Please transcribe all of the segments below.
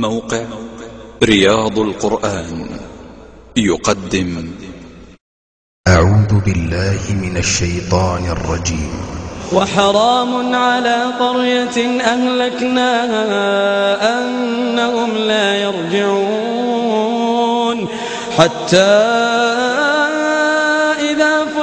موقع رياض القرآن يقدم. أعوذ بالله من الشيطان الرجيم. وحرام على قرية أهلكناها أنهم لا يرجعون حتى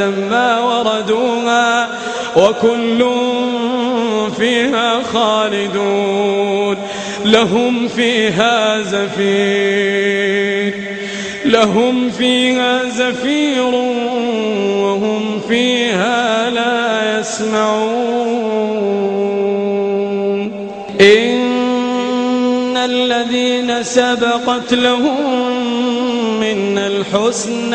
ما وردوها وكل فيها خالدون لهم فيها زفير لهم فيها زفير وهم فيها لا يسمعون إن الذين سبقت لهم من الحسنى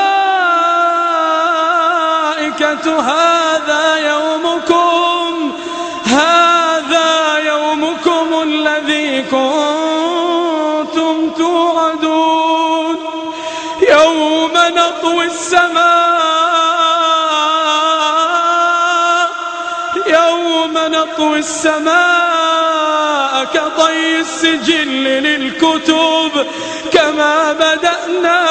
هذا يومكم هذا يومكم الذي كنتم توعدون. يوم نطوي السماء يوم نطوي السماء كطي السجل للكتب كما بدأنا